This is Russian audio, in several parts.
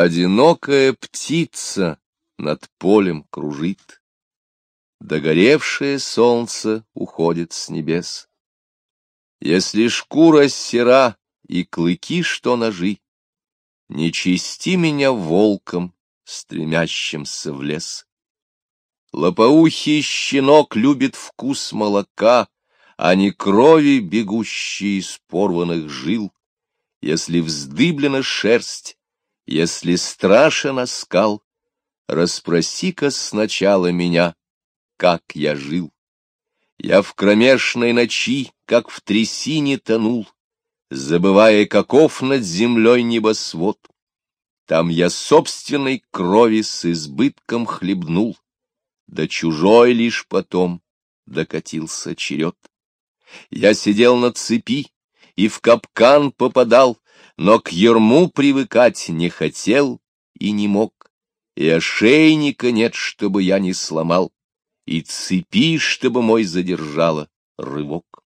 Одинокая птица над полем кружит, Догоревшее солнце уходит с небес. Если шкура сера и клыки, что ножи, Не чисти меня волком, стремящимся в лес. Лопоухий щенок любит вкус молока, А не крови, бегущей из порванных жил. Если вздыблена шерсть, если страшен оскал, Расспроси-ка сначала меня, как я жил. Я в кромешной ночи, как в трясине тонул, Забывая, каков над землей небосвод. Там я собственной крови с избытком хлебнул, Да чужой лишь потом докатился черед. Я сидел на цепи и в капкан попадал, Но к ерму привыкать не хотел и не мог, И ошейника нет, чтобы я не сломал, И цепи, чтобы мой задержала рывок.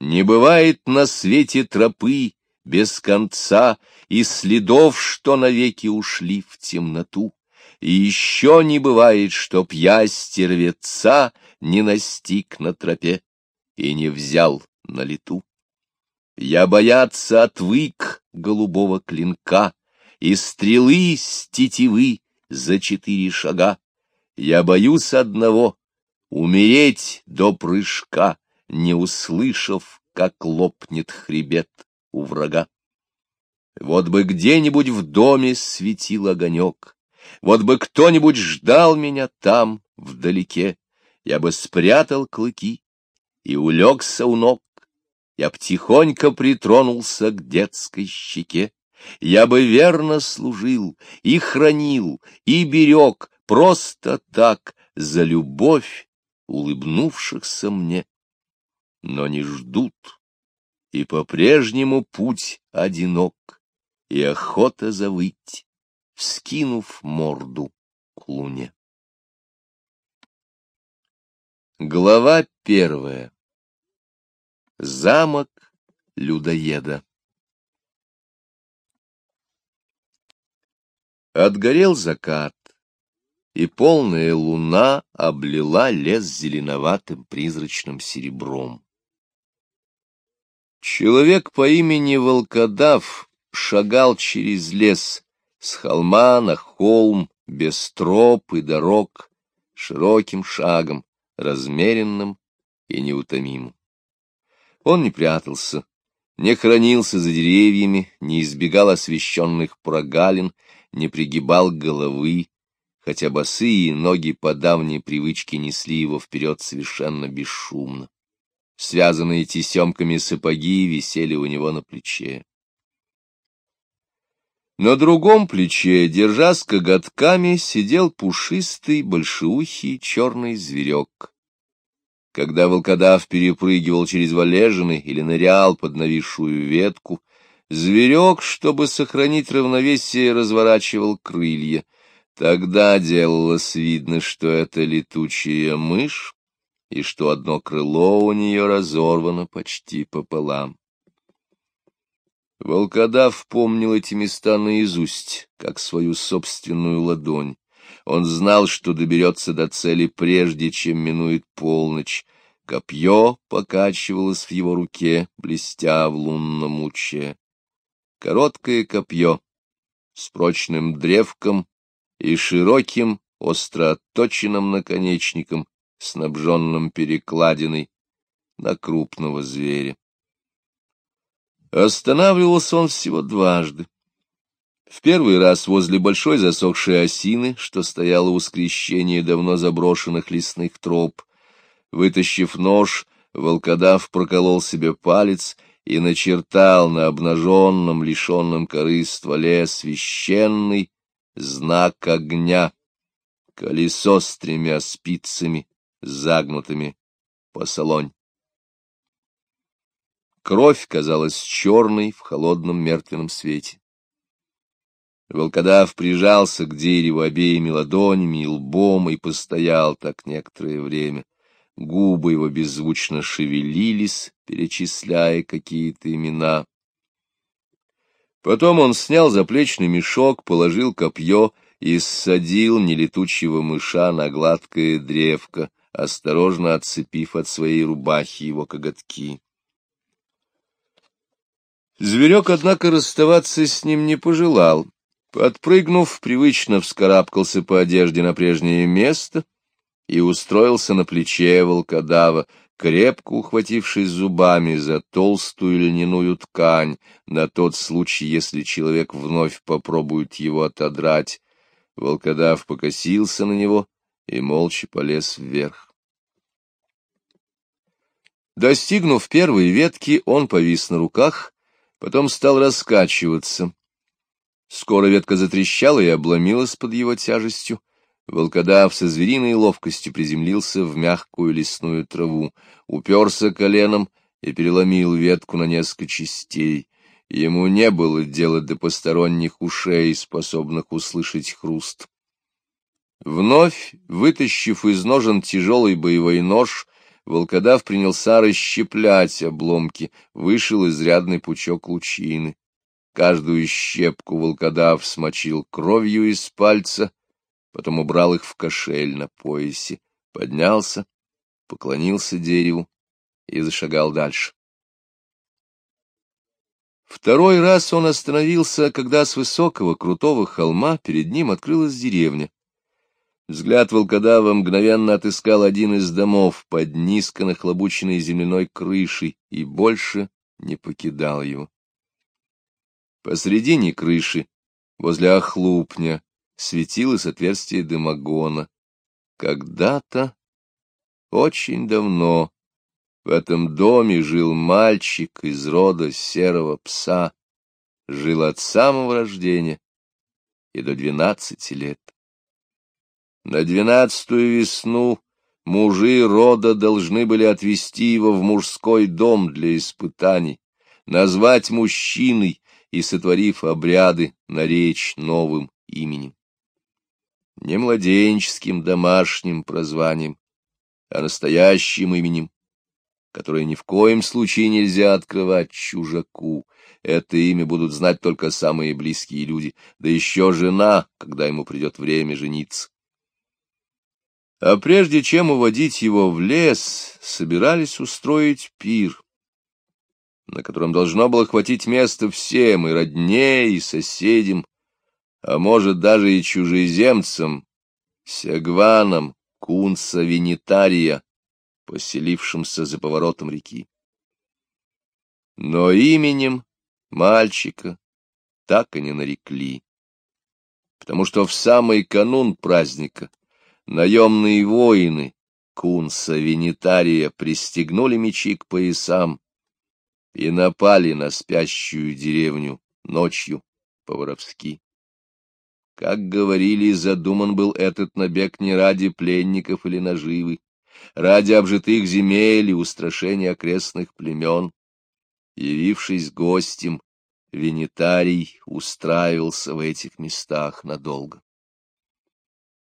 Не бывает на свете тропы без конца и следов, что навеки ушли в темноту. И еще не бывает, чтоб я стервеца не настиг на тропе и не взял на лету. Я бояться отвык голубого клинка и стрелы с тетивы за четыре шага. Я боюсь одного — умереть до прыжка, не услышав, как лопнет хребет у врага. Вот бы где-нибудь в доме светил огонек, вот бы кто-нибудь ждал меня там, вдалеке, я бы спрятал клыки и улегся у ног, я б тихонько притронулся к детской щеке, я бы верно служил и хранил, и берег просто так за любовь улыбнувшихся мне но не ждут, и по-прежнему путь одинок, и охота завыть, вскинув морду к луне. Глава первая. Замок людоеда. Отгорел закат, и полная луна облила лес зеленоватым призрачным серебром. Человек по имени Волкодав шагал через лес с холма на холм, без троп и дорог, широким шагом, размеренным и неутомимым. Он не прятался, не хранился за деревьями, не избегал освещенных прогалин, не пригибал головы, хотя босые ноги по давней привычке несли его вперед совершенно бесшумно. Связанные тесемками сапоги висели у него на плече. На другом плече, держа с коготками, сидел пушистый, большеухий черный зверек. Когда волкодав перепрыгивал через валежины или нырял под нависшую ветку, зверек, чтобы сохранить равновесие, разворачивал крылья. Тогда делалось видно, что это летучая мышь, и что одно крыло у нее разорвано почти пополам. Волкодав помнил эти места наизусть, как свою собственную ладонь. Он знал, что доберется до цели прежде, чем минует полночь. Копье покачивалось в его руке, блестя в лунном луче. Короткое копье с прочным древком и широким, остро отточенным наконечником, снабженном перекладиной, на крупного зверя. Останавливался он всего дважды. В первый раз возле большой засохшей осины, что стояло у скрещения давно заброшенных лесных троп. Вытащив нож, волкодав проколол себе палец и начертал на обнаженном, лишенном коры стволе священный знак огня, колесо с тремя спицами, загнутыми по солонь. Кровь казалась черной в холодном мертвенном свете. Волкодав прижался к дереву обеими ладонями и лбом и постоял так некоторое время. Губы его беззвучно шевелились, перечисляя какие-то имена. Потом он снял заплечный мешок, положил копье и ссадил нелетучего мыша на гладкое древко, осторожно отцепив от своей рубахи его коготки. Зверек, однако, расставаться с ним не пожелал. Подпрыгнув, привычно вскарабкался по одежде на прежнее место и устроился на плече волкодава, крепко ухватившись зубами за толстую льняную ткань, на тот случай, если человек вновь попробует его отодрать. Волкодав покосился на него и молча полез вверх. Достигнув первой ветки, он повис на руках, потом стал раскачиваться. Скоро ветка затрещала и обломилась под его тяжестью. Волкодав со звериной ловкостью приземлился в мягкую лесную траву, уперся коленом и переломил ветку на несколько частей. Ему не было дела до посторонних ушей, способных услышать хруст. Вновь, вытащив из ножен тяжелый боевой нож, волкодав принялся расщеплять обломки, вышел изрядный пучок лучины. Каждую щепку волкодав смочил кровью из пальца, потом убрал их в кошель на поясе, поднялся, поклонился дереву и зашагал дальше. Второй раз он остановился, когда с высокого крутого холма перед ним открылась деревня. Взгляд волкодава мгновенно отыскал один из домов под низко нахлобученной земляной крышей и больше не покидал его. Посредине крыши, возле охлупня, светилось отверстие дымогона. Когда-то, очень давно, в этом доме жил мальчик из рода серого пса, жил от самого рождения и до двенадцати лет. На двенадцатую весну мужи рода должны были отвезти его в мужской дом для испытаний, назвать мужчиной и, сотворив обряды, наречь новым именем не младенческим домашним прозванием, а настоящим именем, которое ни в коем случае нельзя открывать чужаку. Это имя будут знать только самые близкие люди, да еще жена, когда ему придет время жениться. А прежде чем уводить его в лес, собирались устроить пир, на котором должно было хватить места всем, и родне, и соседям, а может даже и чужеземцам, сягванам кунца Венитария, поселившимся за поворотом реки. Но именем мальчика так и не нарекли, потому что в самый канун праздника наемные воины кунца Венитария пристегнули мечи к поясам и напали на спящую деревню ночью по-воровски. Как говорили, задуман был этот набег не ради пленников или наживы, ради обжитых земель и устрашения окрестных племен. Явившись гостем, Венитарий устраивался в этих местах надолго.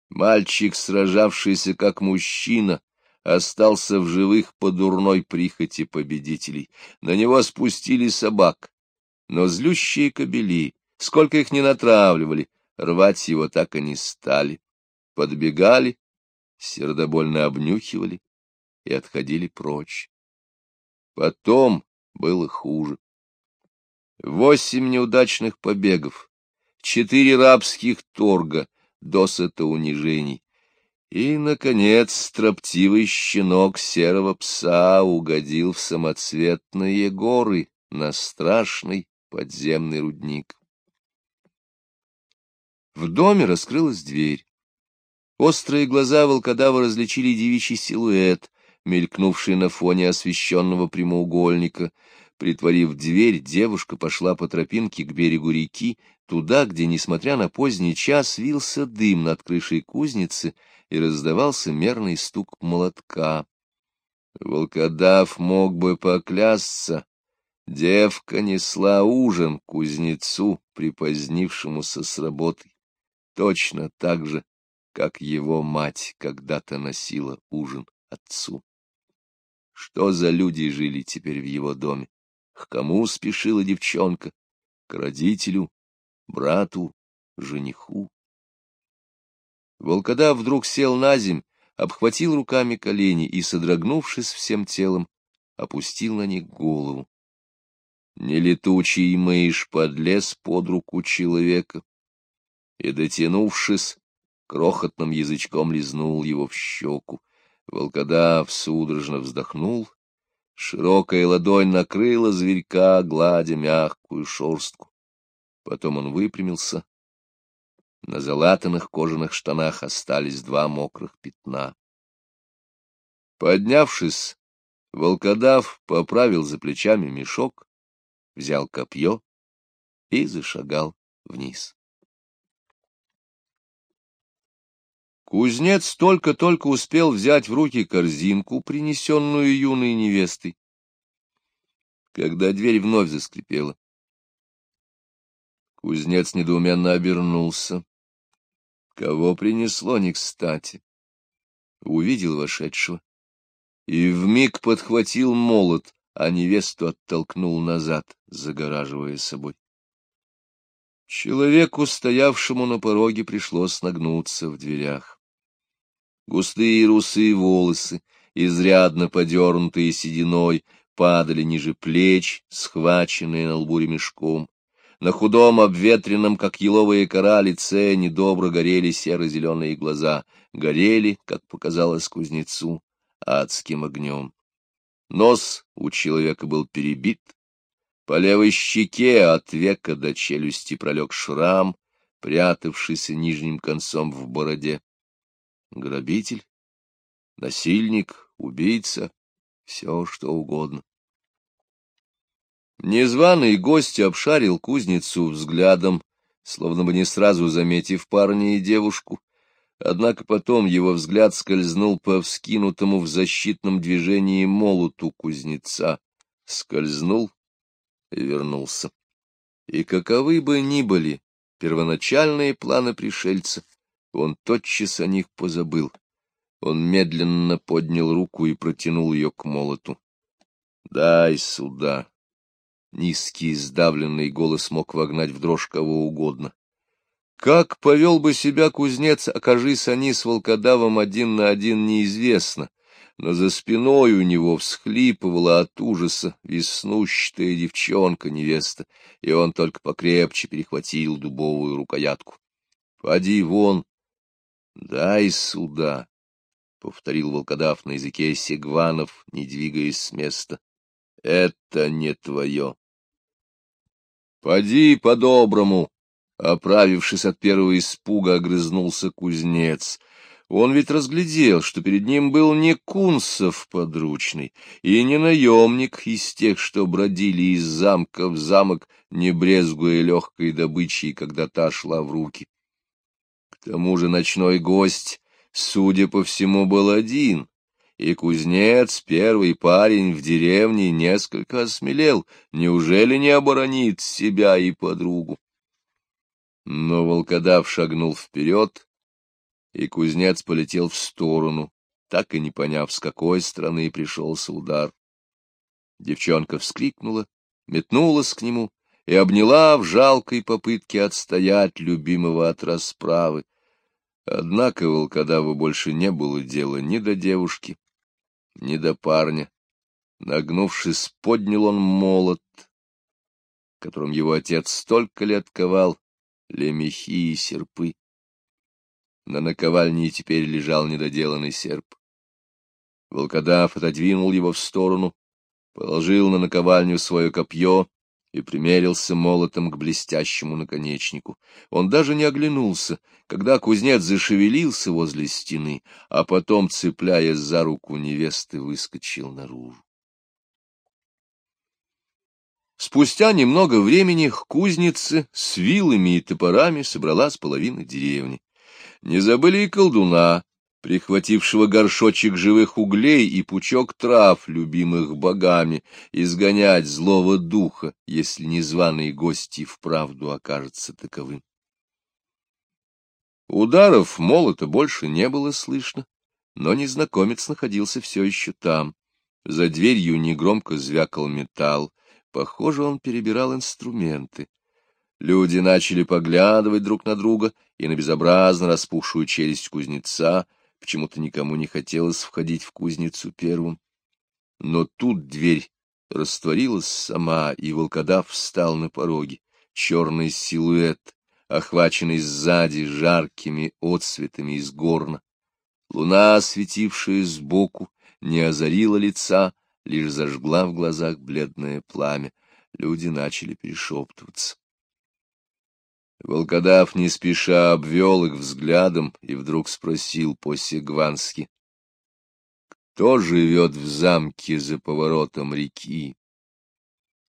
Мальчик, сражавшийся как мужчина, остался в живых по дурной прихоти победителей. На него спустили собак, но злющие кобели, сколько их не натравливали, рвать его так и не стали. Подбегали, сердобольно обнюхивали и отходили прочь. Потом было хуже. Восемь неудачных побегов, четыре рабских торга, досыта унижений. И, наконец, строптивый щенок серого пса угодил в самоцветные горы на страшный подземный рудник. В доме раскрылась дверь. Острые глаза волкодава различили девичий силуэт, мелькнувший на фоне освещенного прямоугольника. Притворив дверь, девушка пошла по тропинке к берегу реки, туда, где, несмотря на поздний час, вился дым над крышей кузницы и раздавался мерный стук молотка. Волкодав мог бы поклясться. Девка несла ужин кузнецу, припозднившемуся с работы точно так же, как его мать когда-то носила ужин отцу. Что за люди жили теперь в его доме? К кому спешила девчонка? к родителю, брату, жениху. Волкодав вдруг сел на земь, обхватил руками колени и, содрогнувшись всем телом, опустил на них голову. Нелетучий мышь подлез под руку человека и, дотянувшись, крохотным язычком лизнул его в щеку. Волкодав судорожно вздохнул, широкая ладонь накрыла зверька, гладя мягкую шорстку. Потом он выпрямился. На залатанных кожаных штанах остались два мокрых пятна. Поднявшись, волкодав поправил за плечами мешок, взял копье и зашагал вниз. Кузнец только-только успел взять в руки корзинку, принесенную юной невестой, когда дверь вновь заскрипела. Кузнец недоуменно обернулся. Кого принесло не кстати? Увидел вошедшего и вмиг подхватил молот, а невесту оттолкнул назад, загораживая собой. Человеку, стоявшему на пороге, пришлось нагнуться в дверях. Густые русые волосы, изрядно подернутые сединой, падали ниже плеч, схваченные на лбу ремешком. На худом, обветренном, как еловая кора, лице недобро горели серо-зеленые глаза, горели, как показалось кузнецу, адским огнем. Нос у человека был перебит, по левой щеке от века до челюсти пролег шрам, прятавшийся нижним концом в бороде. Грабитель, насильник, убийца, все что угодно. Незваный гость обшарил кузницу взглядом, словно бы не сразу заметив парня и девушку, однако потом его взгляд скользнул по вскинутому в защитном движении молоту кузнеца, скользнул и вернулся. И каковы бы ни были первоначальные планы пришельца, он тотчас о них позабыл. Он медленно поднял руку и протянул ее к молоту. — Дай сюда. Низкий, сдавленный голос мог вогнать в дрожь кого угодно. Как повел бы себя кузнец, окажись они с волкодавом один на один, неизвестно, но за спиной у него всхлипывала от ужаса веснущатая девчонка-невеста, и он только покрепче перехватил дубовую рукоятку. — Поди вон, — Дай сюда, — повторил волкодав на языке сегванов, не двигаясь с места. — Это не твое. — Поди по-доброму, — оправившись от первого испуга, огрызнулся кузнец. Он ведь разглядел, что перед ним был не Кунсов подручный и не наемник из тех, что бродили из замка в замок, не брезгуя легкой добычей, когда та шла в руки. К тому же ночной гость, судя по всему, был один, и кузнец, первый парень в деревне, несколько осмелел, неужели не оборонит себя и подругу? Но волкодав шагнул вперед, и кузнец полетел в сторону, так и не поняв, с какой стороны пришелся удар. Девчонка вскрикнула, метнулась к нему и обняла в жалкой попытке отстоять любимого от расправы. Однако волкодаву больше не было дела ни до девушки, ни до парня. Нагнувшись, поднял он молот, которым его отец столько лет ковал лемехи и серпы. На наковальне теперь лежал недоделанный серп. Волкодав отодвинул его в сторону, положил на наковальню свое копье и примерился молотом к блестящему наконечнику. Он даже не оглянулся, когда кузнец зашевелился возле стены, а потом, цепляясь за руку невесты, выскочил наружу. Спустя немного времени к кузнице с вилами и топорами собралась половина деревни. Не забыли и колдуна, прихватившего горшочек живых углей и пучок трав, любимых богами, изгонять злого духа, если незваный гость и вправду окажется таковым. Ударов молота больше не было слышно, но незнакомец находился все еще там. За дверью негромко звякал металл. Похоже, он перебирал инструменты. Люди начали поглядывать друг на друга и на безобразно распухшую челюсть кузнеца. Почему-то никому не хотелось входить в кузницу первым. Но тут дверь растворилась сама, и волкодав встал на пороге. Черный силуэт, охваченный сзади жаркими отсветами из горна. Луна, светившая сбоку, не озарила лица, лишь зажгла в глазах бледное пламя. Люди начали перешептываться. Волкодав не спеша обвел их взглядом и вдруг спросил по-сегвански. Кто живет в замке за поворотом реки?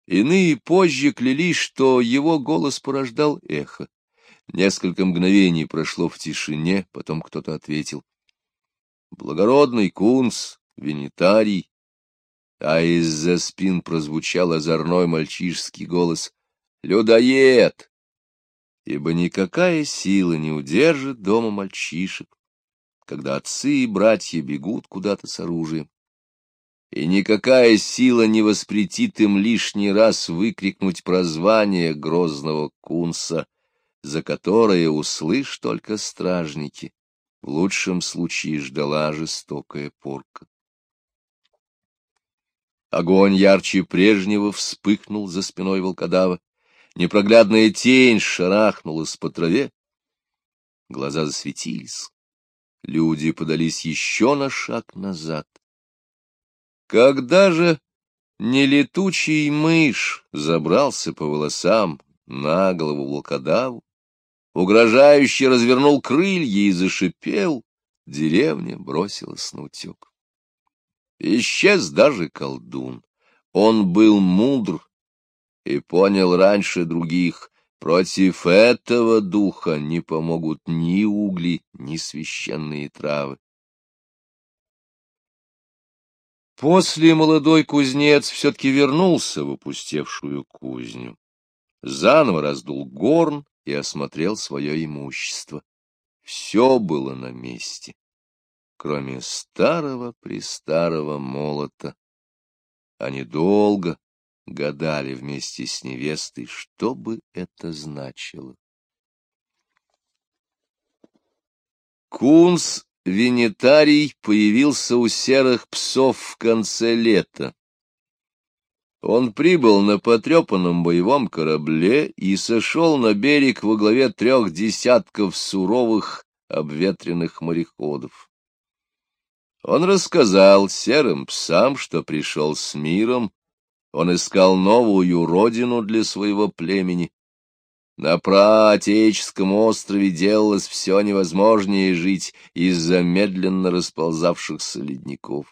Иные позже клялись, что его голос порождал эхо. Несколько мгновений прошло в тишине, потом кто-то ответил. Благородный кунс, венитарий. А из-за спин прозвучал озорной мальчишский голос. Людоед! Ибо никакая сила не удержит дома мальчишек, когда отцы и братья бегут куда-то с оружием. И никакая сила не воспретит им лишний раз выкрикнуть прозвание грозного кунса, за которое услышь только стражники. В лучшем случае ждала жестокая порка. Огонь ярче прежнего вспыхнул за спиной волкодава. Непроглядная тень шарахнулась по траве. Глаза засветились. Люди подались еще на шаг назад. Когда же нелетучий мышь забрался по волосам на голову волкодаву, угрожающе развернул крылья и зашипел, деревня бросилась на утек. Исчез даже колдун. Он был мудр и понял раньше других, против этого духа не помогут ни угли, ни священные травы. После молодой кузнец все-таки вернулся в опустевшую кузню, заново раздул горн и осмотрел свое имущество. Все было на месте, кроме старого-престарого молота. Они долго, гадали вместе с невестой, что бы это значило. Кунс Венетарий появился у серых псов в конце лета. Он прибыл на потрепанном боевом корабле и сошел на берег во главе трех десятков суровых обветренных мореходов. Он рассказал серым псам, что пришел с миром, он искал новую родину для своего племени. На праотеческом острове делалось все невозможнее жить из-за медленно расползавшихся ледников.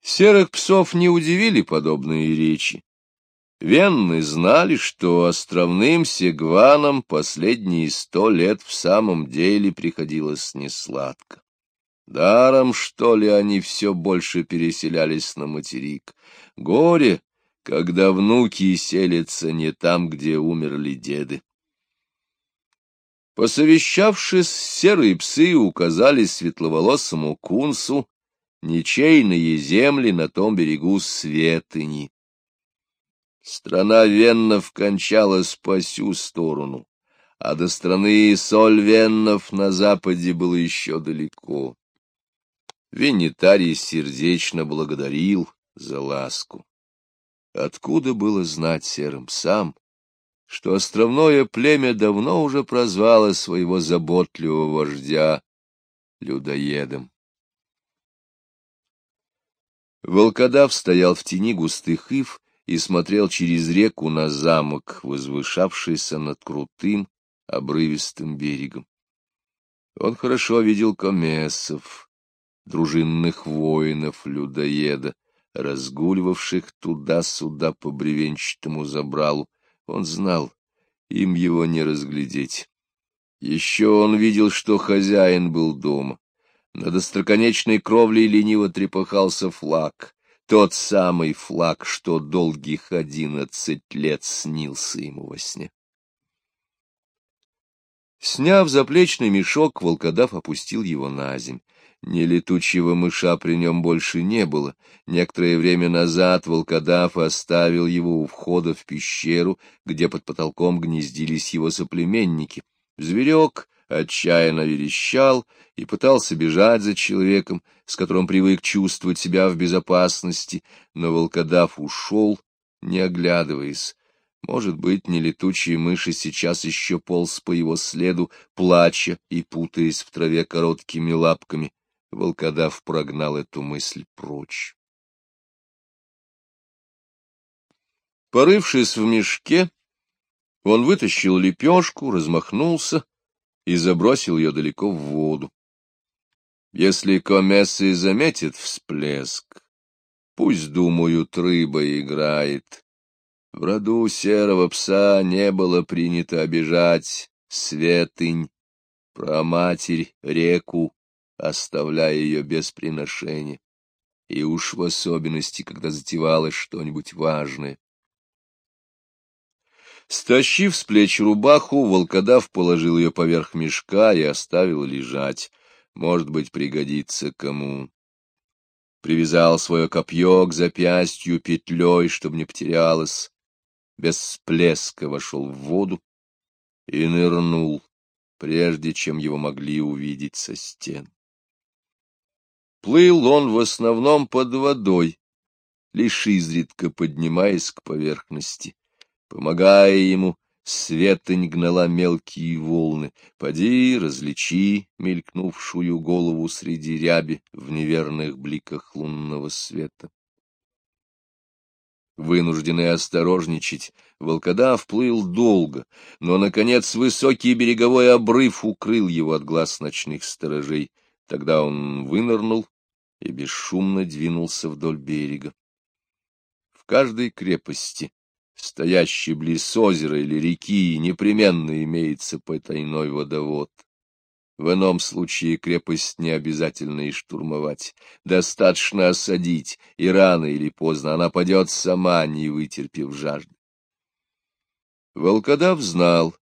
Серых псов не удивили подобные речи. Венны знали, что островным сегванам последние сто лет в самом деле приходилось несладко. Даром, что ли, они все больше переселялись на материк. Горе, когда внуки селятся не там, где умерли деды. Посовещавшись, серые псы указали светловолосому кунсу ничейные земли на том берегу Светыни. Страна Веннов кончалась по сю сторону, а до страны Соль Веннов на западе было еще далеко. Венетарий сердечно благодарил за ласку. Откуда было знать серым сам, что островное племя давно уже прозвало своего заботливого вождя людоедом? Волкодав стоял в тени густых ив и смотрел через реку на замок, возвышавшийся над крутым, обрывистым берегом. Он хорошо видел комесов, дружинных воинов-людоеда, разгуливавших туда-сюда по бревенчатому забралу. Он знал, им его не разглядеть. Еще он видел, что хозяин был дома. Над остроконечной кровлей лениво трепыхался флаг, тот самый флаг, что долгих одиннадцать лет снился ему во сне. Сняв заплечный мешок, волкодав опустил его на земь. Ни летучего мыша при нем больше не было. Некоторое время назад волкодав оставил его у входа в пещеру, где под потолком гнездились его соплеменники. Зверек отчаянно верещал и пытался бежать за человеком, с которым привык чувствовать себя в безопасности, но волкодав ушел, не оглядываясь. Может быть, не летучие мыши сейчас еще полз по его следу, плача и путаясь в траве короткими лапками. Волкодав прогнал эту мысль прочь. Порывшись в мешке, он вытащил лепешку, размахнулся и забросил ее далеко в воду. Если комессы заметит всплеск, пусть, думают, рыба играет. В роду серого пса не было принято обижать святынь, про матерь реку, оставляя ее без приношения, и уж в особенности, когда затевалось что-нибудь важное. Стащив с плеч рубаху, волкодав положил ее поверх мешка и оставил лежать. Может быть, пригодится кому. Привязал свое копье к запястью петлей, чтобы не потерялось. Без всплеска вошел в воду и нырнул, прежде чем его могли увидеть со стен. Плыл он в основном под водой, лишь изредка поднимаясь к поверхности. Помогая ему, светонь гнала мелкие волны. Поди, различи мелькнувшую голову среди ряби в неверных бликах лунного света. Вынужденный осторожничать, волкодав плыл долго, но, наконец, высокий береговой обрыв укрыл его от глаз ночных сторожей. Тогда он вынырнул и бесшумно двинулся вдоль берега. В каждой крепости стоящий близ озера или реки, непременно имеется потайной водовод. В ином случае крепость не обязательно и штурмовать. Достаточно осадить, и рано или поздно она падет сама, не вытерпев жажды. Волкодав знал,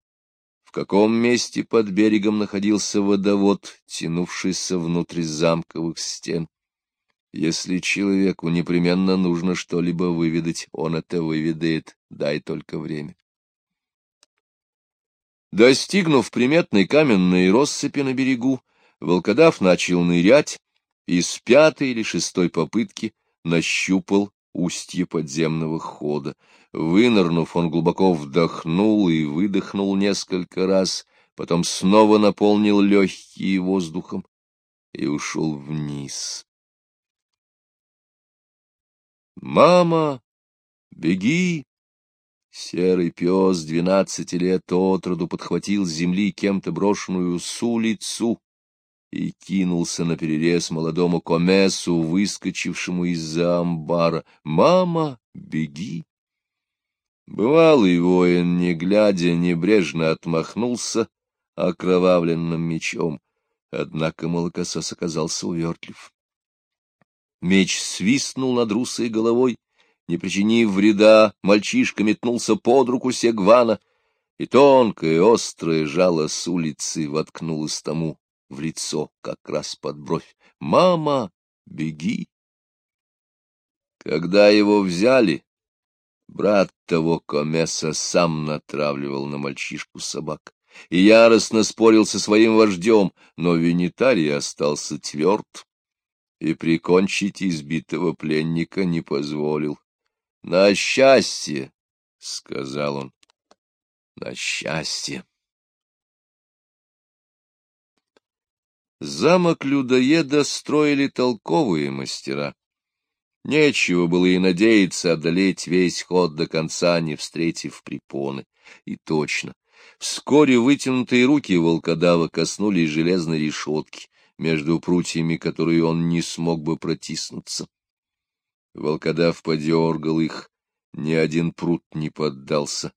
в каком месте под берегом находился водовод, тянувшийся внутрь замковых стен. Если человеку непременно нужно что-либо выведать, он это выведает, дай только время. Достигнув приметной каменной россыпи на берегу, волкодав начал нырять и с пятой или шестой попытки нащупал устье подземного хода. Вынырнув, он глубоко вдохнул и выдохнул несколько раз, потом снова наполнил легкие воздухом и ушел вниз. «Мама, беги!» Серый пес двенадцати лет от роду подхватил с земли кем-то брошенную сулицу и кинулся на перерез молодому комесу, выскочившему из-за амбара. «Мама, беги!» Бывалый воин, не глядя, небрежно отмахнулся окровавленным мечом, однако молокосос оказался увертлив. Меч свистнул над русой головой, не причинив вреда, мальчишка метнулся под руку Сегвана, и тонкое острое жало с улицы воткнулось тому в лицо, как раз под бровь. «Мама, беги!» Когда его взяли, брат того Комеса сам натравливал на мальчишку собак и яростно спорил со своим вождем, но Венитарий остался тверд и прикончить избитого пленника не позволил. — На счастье, — сказал он, — на счастье. Замок людоеда строили толковые мастера. Нечего было и надеяться одолеть весь ход до конца, не встретив препоны. И точно. Вскоре вытянутые руки волкодава коснулись железной решетки между прутьями, которые он не смог бы протиснуться. Волкодав подергал их, ни один прут не поддался.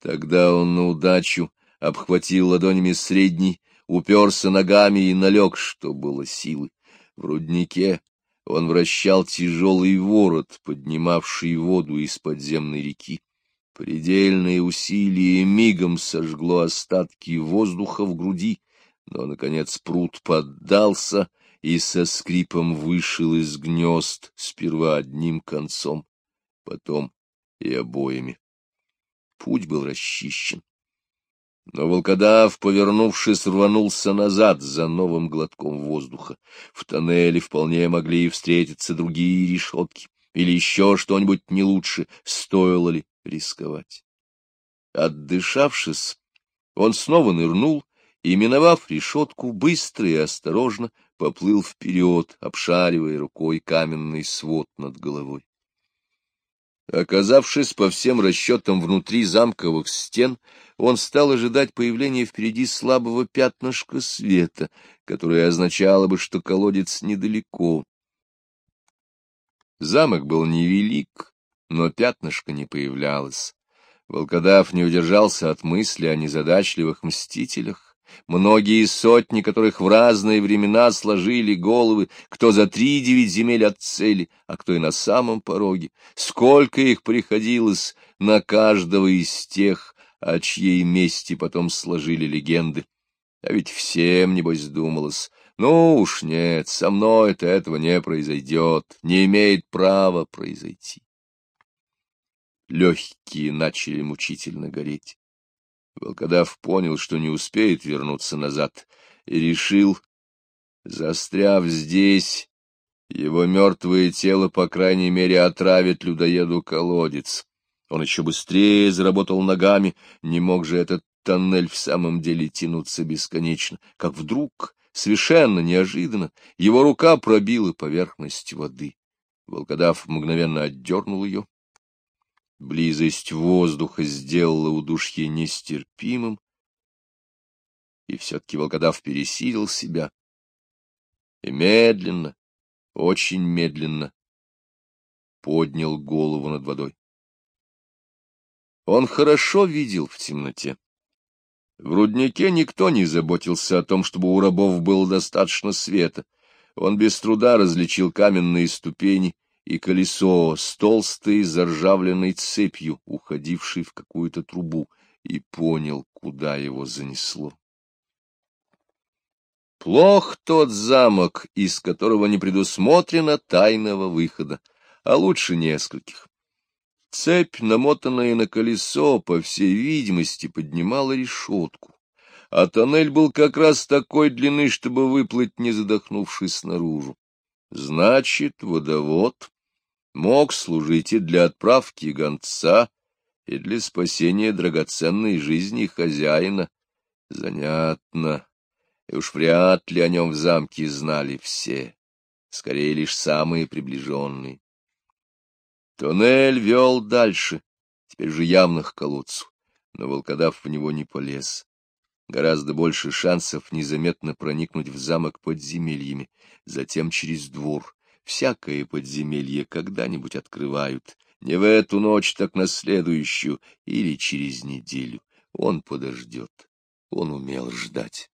Тогда он на удачу обхватил ладонями средний, уперся ногами и налег, что было силы. В руднике он вращал тяжелый ворот, поднимавший воду из подземной реки. Предельное усилие мигом сожгло остатки воздуха в груди, но, наконец, пруд поддался, и со скрипом вышел из гнезд сперва одним концом, потом и обоими. Путь был расчищен. Но волкодав, повернувшись, рванулся назад за новым глотком воздуха. В тоннеле вполне могли встретиться другие решетки или еще что-нибудь не лучше, стоило ли рисковать. Отдышавшись, он снова нырнул и, миновав решетку, быстро и осторожно поплыл вперед, обшаривая рукой каменный свод над головой. Оказавшись по всем расчетам внутри замковых стен, он стал ожидать появления впереди слабого пятнышка света, которое означало бы, что колодец недалеко. Замок был невелик, но пятнышко не появлялось. Волкодав не удержался от мысли о незадачливых мстителях. Многие сотни, которых в разные времена сложили головы, кто за три девять земель от цели, а кто и на самом пороге. Сколько их приходилось на каждого из тех, о чьей мести потом сложили легенды. А ведь всем, небось, думалось, ну уж нет, со мной-то этого не произойдет, не имеет права произойти. Легкие начали мучительно гореть. Волкодав понял, что не успеет вернуться назад, и решил, застряв здесь, его мертвое тело, по крайней мере, отравит людоеду колодец. Он еще быстрее заработал ногами, не мог же этот тоннель в самом деле тянуться бесконечно, как вдруг, совершенно неожиданно, его рука пробила поверхность воды. Волкодав мгновенно отдернул ее, Близость воздуха сделала удушье нестерпимым, и все-таки волкодав пересилил себя и медленно, очень медленно поднял голову над водой. Он хорошо видел в темноте. В руднике никто не заботился о том, чтобы у рабов было достаточно света. Он без труда различил каменные ступени и колесо с толстой заржавленной цепью, уходившей в какую-то трубу, и понял, куда его занесло. Плох тот замок, из которого не предусмотрено тайного выхода, а лучше нескольких. Цепь, намотанная на колесо, по всей видимости, поднимала решетку, а тоннель был как раз такой длины, чтобы выплыть, не задохнувшись наружу. Значит, водовод мог служить и для отправки гонца, и для спасения драгоценной жизни хозяина. Занятно. И уж вряд ли о нем в замке знали все, скорее лишь самые приближенные. Туннель вел дальше, теперь же явно к колодцу, но волкодав в него не полез гораздо больше шансов незаметно проникнуть в замок подземельями, затем через двор. Всякое подземелье когда-нибудь открывают, не в эту ночь, так на следующую или через неделю. Он подождет, он умел ждать.